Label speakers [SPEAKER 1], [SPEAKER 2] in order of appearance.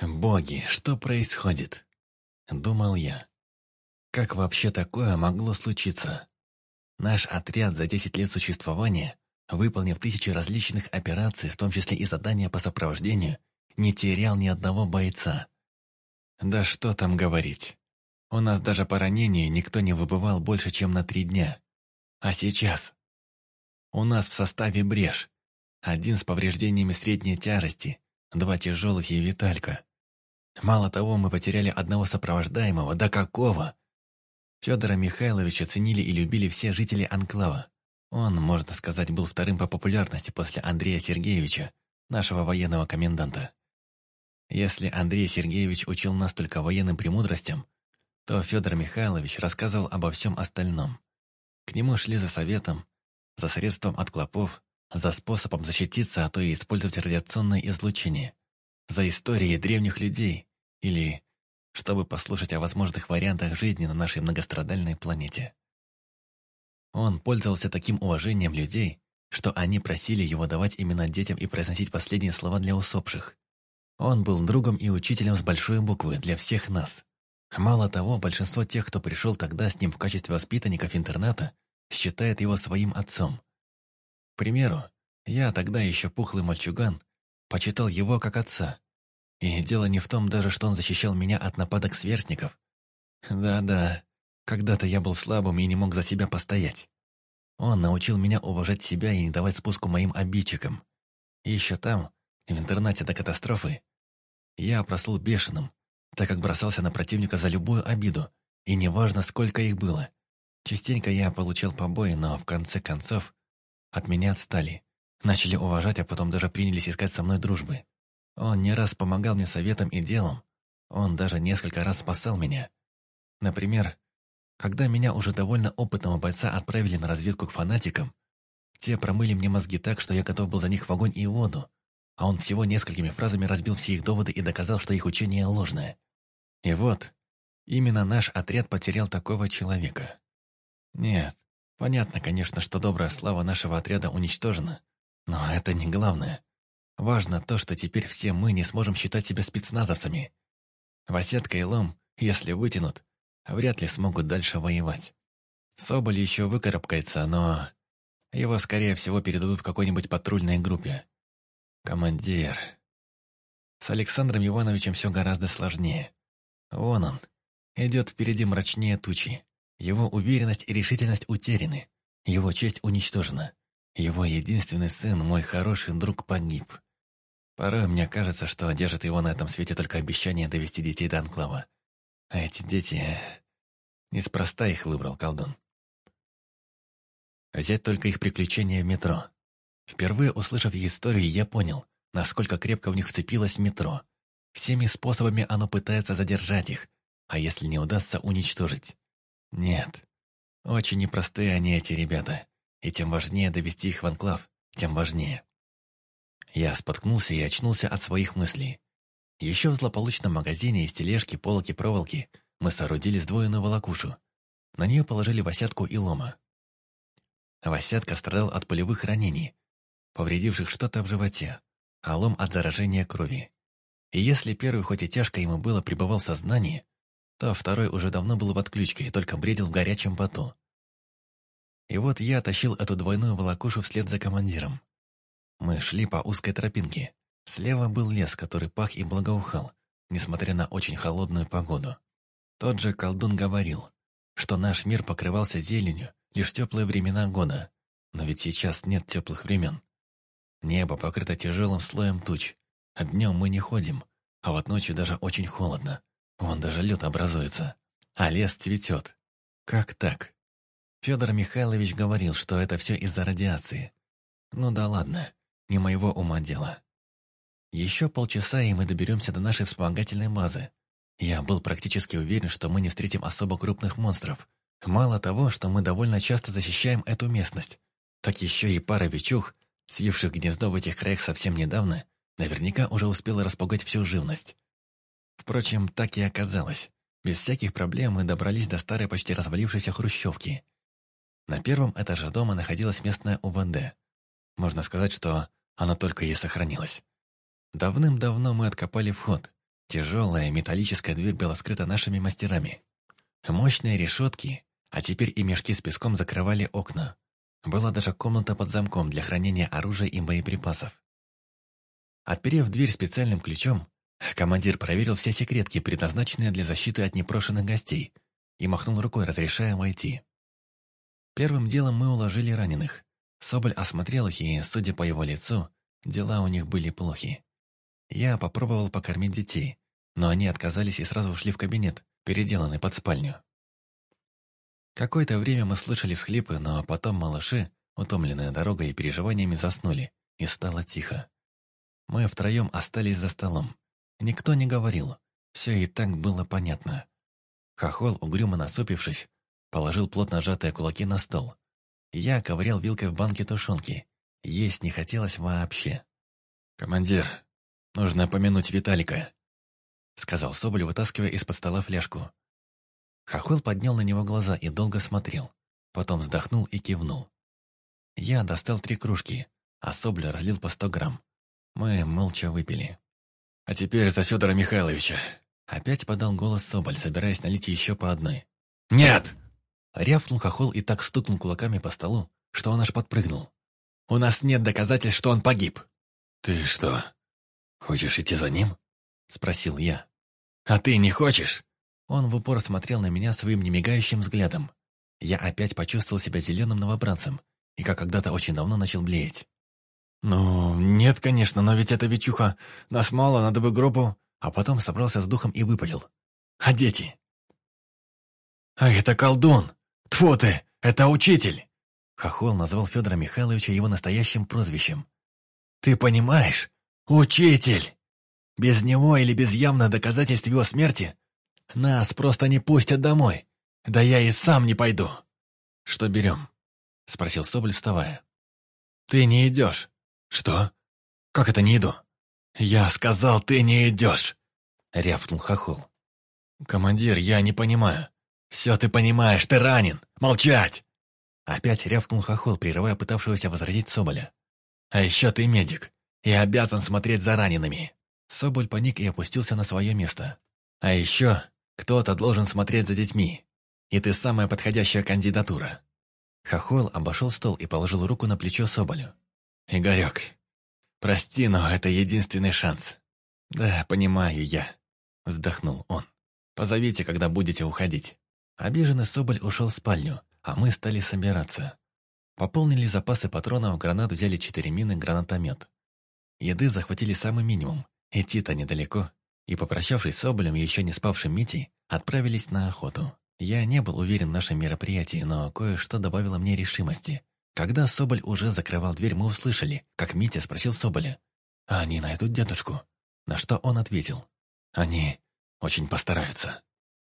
[SPEAKER 1] «Боги, что происходит?» Думал я. Как вообще такое могло случиться? Наш отряд за 10 лет существования, выполнив тысячи различных операций, в том числе и задания по сопровождению, не терял ни одного бойца. Да что там говорить. У нас даже по ранению никто не выбывал больше, чем на три дня. А сейчас? У нас в составе брешь. Один с повреждениями средней тяжести, два тяжелых и Виталька. Мало того, мы потеряли одного сопровождаемого, да какого? Федора Михайловича ценили и любили все жители Анклава. Он, можно сказать, был вторым по популярности после Андрея Сергеевича, нашего военного коменданта. Если Андрей Сергеевич учил нас только военным премудростям, то Федор Михайлович рассказывал обо всем остальном. К нему шли за советом, за средством от клопов, за способом защититься, а то и использовать радиационное излучение, за историей древних людей или чтобы послушать о возможных вариантах жизни на нашей многострадальной планете. Он пользовался таким уважением людей, что они просили его давать имена детям и произносить последние слова для усопших. Он был другом и учителем с большой буквы для всех нас. Мало того, большинство тех, кто пришел тогда с ним в качестве воспитанников интерната, считает его своим отцом. К примеру, я тогда еще пухлый мальчуган, почитал его как отца. И дело не в том даже, что он защищал меня от нападок сверстников. Да-да, когда-то я был слабым и не мог за себя постоять. Он научил меня уважать себя и не давать спуску моим обидчикам. Еще там, в интернате до катастрофы, я прослыл бешеным, так как бросался на противника за любую обиду, и неважно, сколько их было. Частенько я получил побои, но в конце концов от меня отстали. Начали уважать, а потом даже принялись искать со мной дружбы. Он не раз помогал мне советом и делом. Он даже несколько раз спасал меня. Например, когда меня уже довольно опытного бойца отправили на разведку к фанатикам, те промыли мне мозги так, что я готов был за них в огонь и воду, а он всего несколькими фразами разбил все их доводы и доказал, что их учение ложное. И вот, именно наш отряд потерял такого человека. Нет, понятно, конечно, что добрая слава нашего отряда уничтожена, но это не главное. Важно то, что теперь все мы не сможем считать себя спецназовцами. Васетка и Лом, если вытянут, вряд ли смогут дальше воевать. Соболь еще выкарабкается, но его, скорее всего, передадут какой-нибудь патрульной группе. Командир. С Александром Ивановичем все гораздо сложнее. Вон он. Идет впереди мрачнее тучи. Его уверенность и решительность утеряны. Его честь уничтожена. Его единственный сын, мой хороший друг, погиб. Порой мне кажется, что держит его на этом свете только обещание довести детей до Анклава. А эти дети... Неспроста их выбрал колдун. Взять только их приключения в метро. Впервые услышав их историю, я понял, насколько крепко в них вцепилось метро. Всеми способами оно пытается задержать их, а если не удастся, уничтожить. Нет, очень непростые они, эти ребята, и тем важнее довести их в анклав, тем важнее. Я споткнулся и очнулся от своих мыслей. Еще в злополучном магазине из тележки, полки, проволоки мы соорудили сдвоенную волокушу. На нее положили Васятку и Лома. Васятка страдал от полевых ранений, повредивших что-то в животе, а лом от заражения крови. И если первый, хоть и тяжко ему было, пребывал в сознании, то второй уже давно был в отключке и только бредил в горячем поту. И вот я тащил эту двойную волокушу вслед за командиром. Мы шли по узкой тропинке. Слева был лес, который пах и благоухал, несмотря на очень холодную погоду. Тот же колдун говорил, что наш мир покрывался зеленью лишь теплые времена года, но ведь сейчас нет теплых времен. Небо покрыто тяжелым слоем туч. А днем мы не ходим, а вот ночью даже очень холодно. Вон даже лед образуется. А лес цветет. Как так? Федор Михайлович говорил, что это все из-за радиации. Ну да ладно, не моего ума дело. Еще полчаса, и мы доберемся до нашей вспомогательной базы. Я был практически уверен, что мы не встретим особо крупных монстров. Мало того, что мы довольно часто защищаем эту местность, так еще и пара вечух свивших гнездо в этих краях совсем недавно, наверняка уже успела распугать всю живность. Впрочем, так и оказалось. Без всяких проблем мы добрались до старой почти развалившейся хрущевки. На первом этаже дома находилась местная УВД. Можно сказать, что она только и сохранилась. Давным-давно мы откопали вход, Тяжелая металлическая дверь была скрыта нашими мастерами. Мощные решетки, а теперь и мешки с песком закрывали окна. Была даже комната под замком для хранения оружия и боеприпасов. Отперев дверь специальным ключом, командир проверил все секретки, предназначенные для защиты от непрошенных гостей, и махнул рукой, разрешая войти. Первым делом мы уложили раненых. Соболь осмотрел их, и, судя по его лицу, дела у них были плохи. Я попробовал покормить детей, но они отказались и сразу ушли в кабинет, переделанный под спальню. Какое-то время мы слышали схлипы, но потом малыши, утомленные дорогой и переживаниями, заснули, и стало тихо. Мы втроем остались за столом. Никто не говорил, все и так было понятно. Хохол, угрюмо насупившись, положил плотно сжатые кулаки на стол. Я ковырял вилкой в банке тушенки. Есть не хотелось вообще. «Командир, нужно помянуть Виталика», — сказал Соболь, вытаскивая из-под стола фляжку. Хохол поднял на него глаза и долго смотрел. Потом вздохнул и кивнул. Я достал три кружки, а Соболь разлил по сто грамм. Мы молча выпили. «А теперь за Федора Михайловича!» Опять подал голос Соболь, собираясь налить еще по одной. «Нет!» Рявкнул хохол и так стукнул кулаками по столу, что он аж подпрыгнул. «У нас нет доказательств, что он погиб!» «Ты что, хочешь идти за ним?» Спросил я. «А ты не хочешь?» Он в упор смотрел на меня своим немигающим взглядом. Я опять почувствовал себя зеленым новобранцем и как когда-то очень давно начал блеять. «Ну, нет, конечно, но ведь это Витюха. Нас мало, надо бы группу...» А потом собрался с духом и выпалил. «А дети?» «А это колдун! Тьфу ты! Это учитель!» Хохол назвал Федора Михайловича его настоящим прозвищем. «Ты понимаешь? Учитель! Без него или без явных доказательств его смерти нас просто не пустят домой. Да я и сам не пойду». «Что берем?» — спросил Соболь, вставая. «Ты не идешь». «Что? Как это не иду?» «Я сказал, ты не идешь!» — рявкнул Хохол. «Командир, я не понимаю». «Все ты понимаешь, ты ранен! Молчать!» Опять рявкнул Хохол, прерывая пытавшегося возразить Соболя. «А еще ты медик и обязан смотреть за ранеными!» Соболь паник и опустился на свое место. «А еще кто-то должен смотреть за детьми, и ты самая подходящая кандидатура». Хохол обошел стол и положил руку на плечо Соболю. «Игорек, прости, но это единственный шанс». «Да, понимаю я», — вздохнул он. «Позовите, когда будете уходить». Обиженный Соболь ушел в спальню, а мы стали собираться. Пополнили запасы патронов, гранат взяли четыре мины, гранатомет. Еды захватили самый минимум, идти-то недалеко, и, попрощавшись с Соболем еще не спавшим Митей, отправились на охоту. Я не был уверен в нашем мероприятии, но кое-что добавило мне решимости. Когда Соболь уже закрывал дверь, мы услышали, как Митя спросил Соболя, «А они найдут дедушку?» На что он ответил, «Они очень постараются».